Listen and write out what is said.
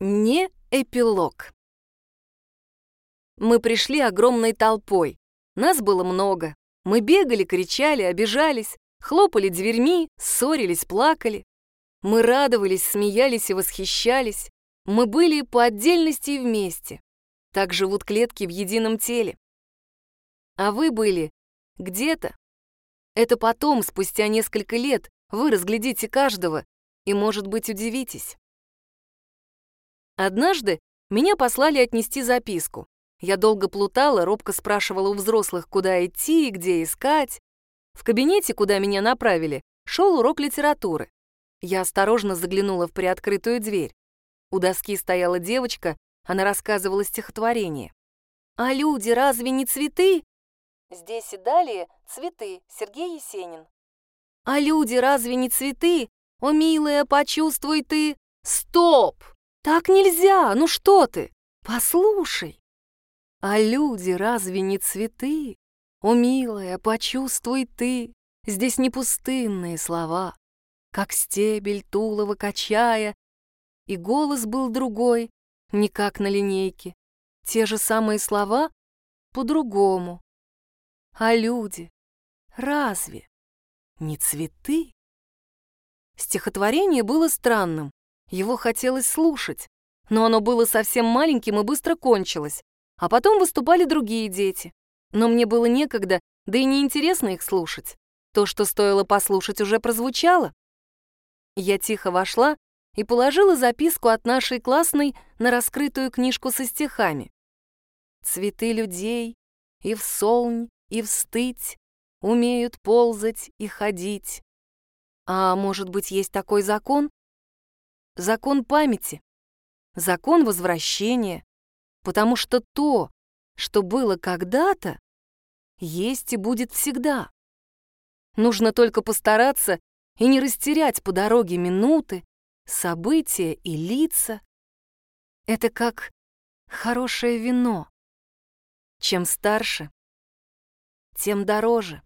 Не эпилог. Мы пришли огромной толпой. Нас было много. Мы бегали, кричали, обижались, хлопали дверьми, ссорились, плакали. Мы радовались, смеялись и восхищались. Мы были по отдельности и вместе. Так живут клетки в едином теле. А вы были где-то. Это потом, спустя несколько лет, вы разглядите каждого и, может быть, удивитесь. Однажды меня послали отнести записку. Я долго плутала, робко спрашивала у взрослых, куда идти и где искать. В кабинете, куда меня направили, шел урок литературы. Я осторожно заглянула в приоткрытую дверь. У доски стояла девочка, она рассказывала стихотворение. «А люди разве не цветы?» Здесь и далее «Цветы» Сергей Есенин. «А люди разве не цветы? О, милая, почувствуй ты!» «Стоп!» «Так нельзя! Ну что ты? Послушай!» «А люди разве не цветы? О, милая, почувствуй ты! Здесь не пустынные слова, как стебель Тулова качая, и голос был другой, не как на линейке, те же самые слова по-другому. А люди разве не цветы?» Стихотворение было странным. Его хотелось слушать, но оно было совсем маленьким и быстро кончилось. А потом выступали другие дети. Но мне было некогда, да и неинтересно их слушать. То, что стоило послушать, уже прозвучало. Я тихо вошла и положила записку от нашей классной на раскрытую книжку со стихами. «Цветы людей и в солнь, и в стыть умеют ползать и ходить. А может быть, есть такой закон, закон памяти, закон возвращения, потому что то, что было когда-то, есть и будет всегда. Нужно только постараться и не растерять по дороге минуты, события и лица. Это как хорошее вино. Чем старше, тем дороже.